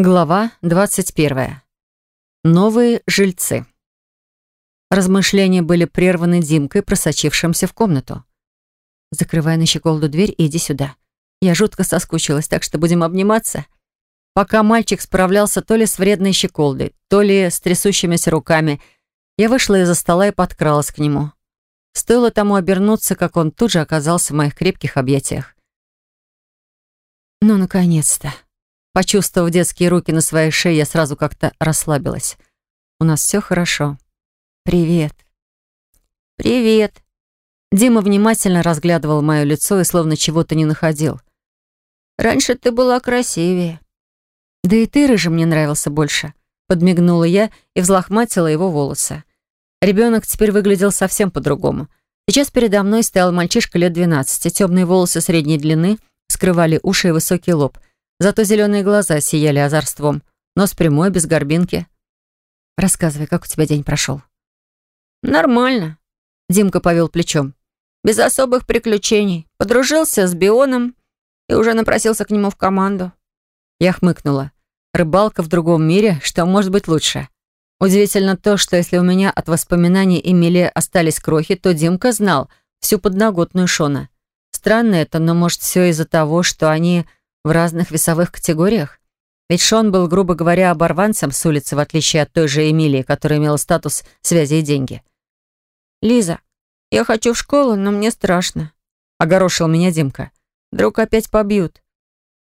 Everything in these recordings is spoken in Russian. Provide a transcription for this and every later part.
Глава 21. Новые жильцы. Размышления были прерваны Димкой, просочившимся в комнату. «Закрывай на щеколду дверь иди сюда. Я жутко соскучилась, так что будем обниматься». Пока мальчик справлялся то ли с вредной щеколдой, то ли с трясущимися руками, я вышла из-за стола и подкралась к нему. Стоило тому обернуться, как он тут же оказался в моих крепких объятиях. «Ну, наконец-то!» Почувствовав детские руки на своей шее, я сразу как-то расслабилась. «У нас все хорошо. Привет». «Привет». Дима внимательно разглядывал мое лицо и словно чего-то не находил. «Раньше ты была красивее». «Да и ты, рыжий, мне нравился больше», — подмигнула я и взлохматила его волосы. Ребенок теперь выглядел совсем по-другому. Сейчас передо мной стоял мальчишка лет двенадцати, темные волосы средней длины скрывали уши и высокий лоб — Зато зеленые глаза сияли озорством. Нос прямой, без горбинки. «Рассказывай, как у тебя день прошел?» «Нормально», — Димка повел плечом. «Без особых приключений. Подружился с Бионом и уже напросился к нему в команду». Я хмыкнула. «Рыбалка в другом мире, что может быть лучше?» Удивительно то, что если у меня от воспоминаний Эмили остались крохи, то Димка знал всю подноготную Шона. Странно это, но может все из-за того, что они в разных весовых категориях? Ведь Шон был, грубо говоря, оборванцем с улицы, в отличие от той же Эмилии, которая имела статус связи и деньги. «Лиза, я хочу в школу, но мне страшно», — огорошил меня Димка. «Вдруг опять побьют».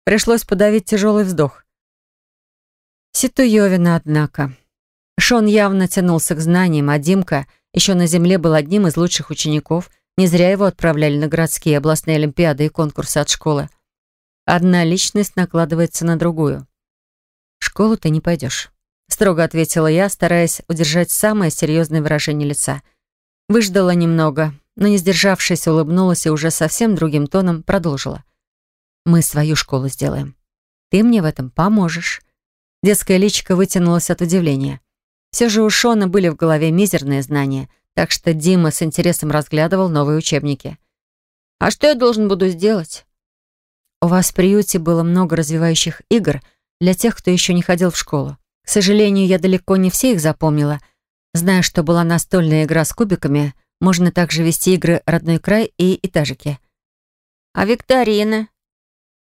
Пришлось подавить тяжелый вздох. Ситуевина, однако. Шон явно тянулся к знаниям, а Димка еще на земле был одним из лучших учеников. Не зря его отправляли на городские областные олимпиады и конкурсы от школы. Одна личность накладывается на другую. «В школу ты не пойдешь», — строго ответила я, стараясь удержать самое серьезное выражение лица. Выждала немного, но, не сдержавшись, улыбнулась и уже совсем другим тоном продолжила. «Мы свою школу сделаем. Ты мне в этом поможешь». Детская личико вытянулась от удивления. Все же у Шона были в голове мизерные знания, так что Дима с интересом разглядывал новые учебники. «А что я должен буду сделать?» У вас в приюте было много развивающих игр для тех, кто еще не ходил в школу. К сожалению, я далеко не все их запомнила. Зная, что была настольная игра с кубиками, можно также вести игры «Родной край» и «Этажики». А викторины?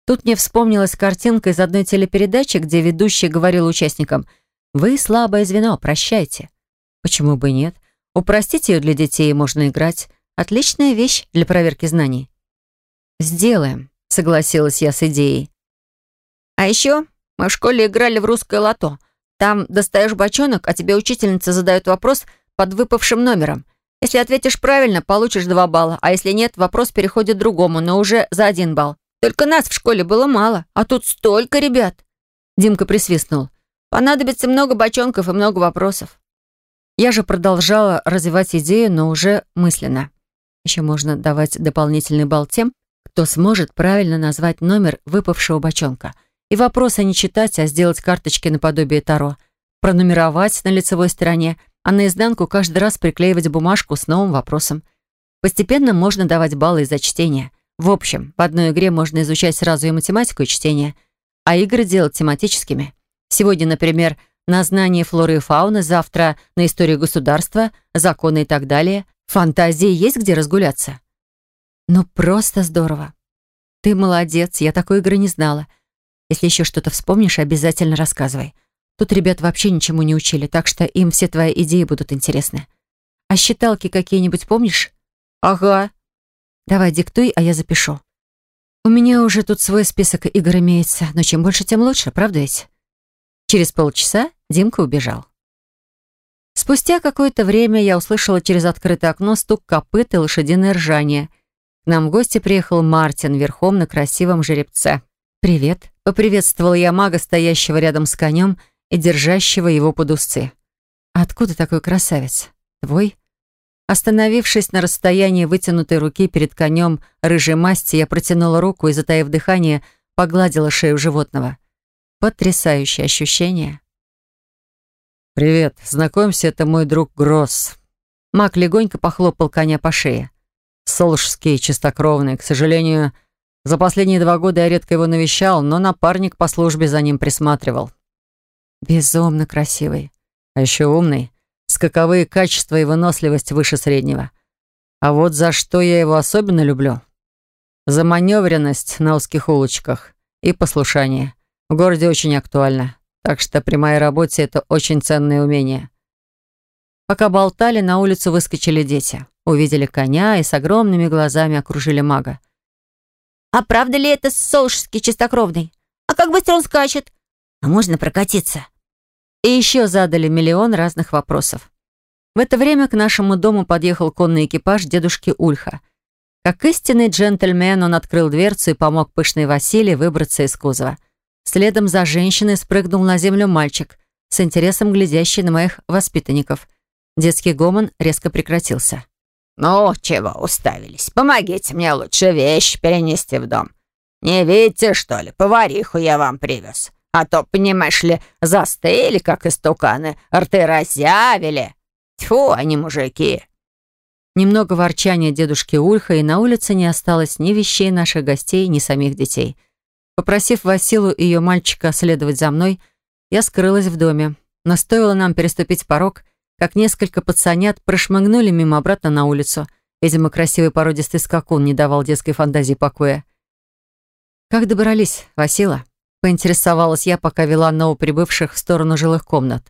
Тут мне вспомнилась картинка из одной телепередачи, где ведущий говорил участникам «Вы слабое звено, прощайте». Почему бы и нет? Упростить ее для детей можно играть. Отличная вещь для проверки знаний. Сделаем согласилась я с идеей. А еще мы в школе играли в русское лото. Там достаешь бочонок, а тебе учительница задает вопрос под выпавшим номером. Если ответишь правильно, получишь два балла, а если нет, вопрос переходит другому, но уже за один балл. Только нас в школе было мало, а тут столько ребят. Димка присвистнул. Понадобится много бочонков и много вопросов. Я же продолжала развивать идею, но уже мысленно. Еще можно давать дополнительный балл тем, кто сможет правильно назвать номер выпавшего бочонка. И вопроса не читать, а сделать карточки наподобие Таро. Пронумеровать на лицевой стороне, а на изнанку каждый раз приклеивать бумажку с новым вопросом. Постепенно можно давать баллы за чтение. В общем, в одной игре можно изучать сразу и математику, и чтение, а игры делать тематическими. Сегодня, например, на знание флоры и фауны, завтра на историю государства, законы и так далее. Фантазии есть где разгуляться. Ну, просто здорово. Ты молодец, я такой игры не знала. Если еще что-то вспомнишь, обязательно рассказывай. Тут ребят вообще ничему не учили, так что им все твои идеи будут интересны. А считалки какие-нибудь помнишь? Ага. Давай диктуй, а я запишу. У меня уже тут свой список игр имеется, но чем больше, тем лучше, правда ведь? Через полчаса Димка убежал. Спустя какое-то время я услышала через открытое окно стук копыт и лошадиное ржание — нам в гости приехал Мартин верхом на красивом жеребце. «Привет», — поприветствовал я мага, стоящего рядом с конем и держащего его под усы. «Откуда такой красавец? Твой?» Остановившись на расстоянии вытянутой руки перед конем рыжей масти, я протянула руку и, затаив дыхание, погладила шею животного. Потрясающее ощущение. «Привет, знакомься, это мой друг Гросс». Маг легонько похлопал коня по шее. Солжский, чистокровный. К сожалению, за последние два года я редко его навещал, но напарник по службе за ним присматривал. Безумно красивый. А еще умный. Скаковые качества и выносливость выше среднего. А вот за что я его особенно люблю? За маневренность на узких улочках и послушание. В городе очень актуально. Так что при моей работе это очень ценное умение. Пока болтали, на улицу выскочили дети. Увидели коня и с огромными глазами окружили мага. «А правда ли это Солшский чистокровный? А как быстро он скачет? А можно прокатиться?» И еще задали миллион разных вопросов. В это время к нашему дому подъехал конный экипаж дедушки Ульха. Как истинный джентльмен он открыл дверцу и помог пышной Василии выбраться из кузова. Следом за женщиной спрыгнул на землю мальчик, с интересом глядящий на моих воспитанников. Детский гомон резко прекратился. «Ну, чего уставились? Помогите мне лучше вещь перенести в дом. Не видите, что ли, повариху я вам привез? А то, понимаешь ли, застыли, как истуканы, рты разъявили. Тьфу, они мужики!» Немного ворчания дедушки Ульха, и на улице не осталось ни вещей наших гостей, ни самих детей. Попросив Василу и ее мальчика следовать за мной, я скрылась в доме. Но стоило нам переступить порог, как несколько пацанят прошмыгнули мимо обратно на улицу. Видимо, красивый породистый скакун не давал детской фантазии покоя. «Как добрались, Васила?» — поинтересовалась я, пока вела новоприбывших в сторону жилых комнат.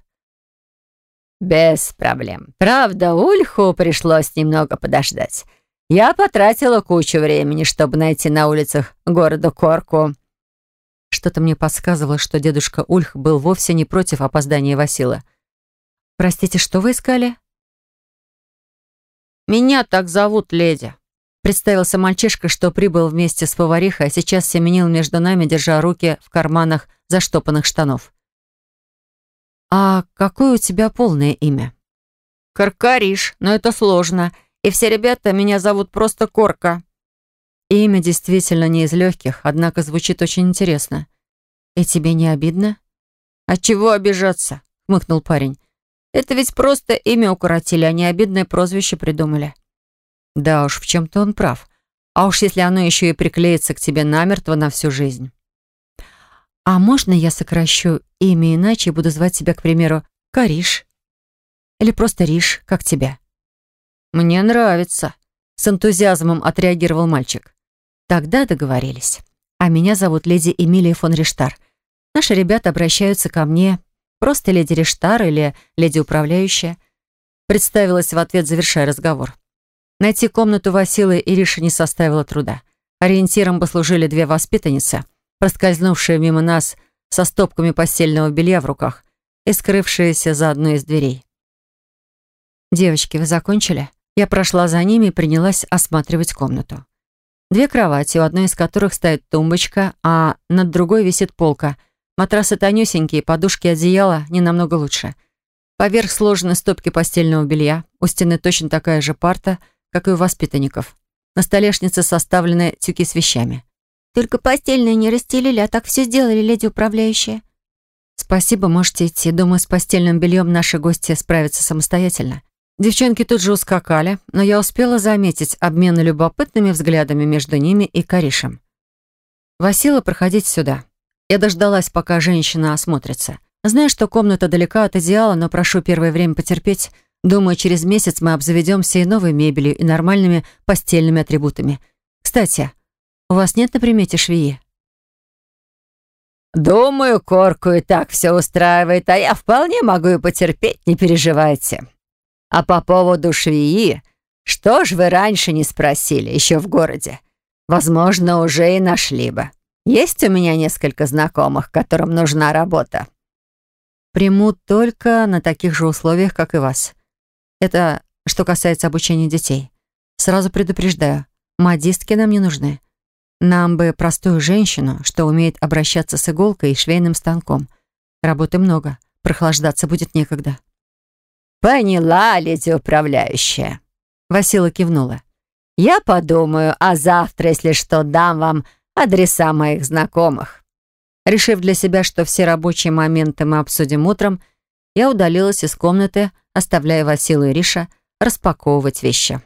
«Без проблем. Правда, Ульху пришлось немного подождать. Я потратила кучу времени, чтобы найти на улицах города Корку». Что-то мне подсказывало, что дедушка Ульх был вовсе не против опоздания Васила. «Простите, что вы искали?» «Меня так зовут, леди», — представился мальчишка, что прибыл вместе с поварихой, а сейчас семенил между нами, держа руки в карманах заштопанных штанов. «А какое у тебя полное имя?» «Каркариш, но это сложно, и все ребята меня зовут просто Корка». Имя действительно не из легких, однако звучит очень интересно. «И тебе не обидно?» «А чего обижаться?» — хмыкнул парень. Это ведь просто имя укоротили, а не обидное прозвище придумали. Да уж, в чем-то он прав. А уж если оно еще и приклеится к тебе намертво на всю жизнь. А можно я сокращу имя иначе и буду звать тебя, к примеру, Кариш? Или просто Риш, как тебя? Мне нравится. С энтузиазмом отреагировал мальчик. Тогда договорились. А меня зовут леди Эмилия фон Риштар. Наши ребята обращаются ко мне Просто леди Рештар или леди управляющая. Представилась в ответ, завершая разговор. Найти комнату Василы Ириша не составило труда. Ориентиром послужили две воспитанницы, проскользнувшие мимо нас со стопками постельного белья в руках и скрывшиеся за одной из дверей. «Девочки, вы закончили?» Я прошла за ними и принялась осматривать комнату. Две кровати, у одной из которых стоит тумбочка, а над другой висит полка — Матрасы тонюсенькие, подушки одеяла не намного лучше. Поверх сложены стопки постельного белья. У стены точно такая же парта, как и у воспитанников. На столешнице составлены тюки с вещами. «Только постельное не расстелили, а так все сделали, леди управляющая». «Спасибо, можете идти. Думаю, с постельным бельем наши гости справятся самостоятельно». Девчонки тут же ускакали, но я успела заметить обмен любопытными взглядами между ними и Каришем. «Васила, проходите сюда». Я дождалась, пока женщина осмотрится. Знаю, что комната далека от идеала, но прошу первое время потерпеть. Думаю, через месяц мы обзаведемся и новой мебелью, и нормальными постельными атрибутами. Кстати, у вас нет на примете швеи? «Думаю, Корку и так все устраивает, а я вполне могу и потерпеть, не переживайте. А по поводу швеи, что ж вы раньше не спросили, еще в городе? Возможно, уже и нашли бы». Есть у меня несколько знакомых, которым нужна работа. Приму только на таких же условиях, как и вас. Это что касается обучения детей. Сразу предупреждаю, модистки нам не нужны. Нам бы простую женщину, что умеет обращаться с иголкой и швейным станком. Работы много, прохлаждаться будет некогда. «Поняла, леди управляющая», — Васила кивнула. «Я подумаю, а завтра, если что, дам вам адреса моих знакомых. Решив для себя, что все рабочие моменты мы обсудим утром, я удалилась из комнаты, оставляя Василу и Риша распаковывать вещи.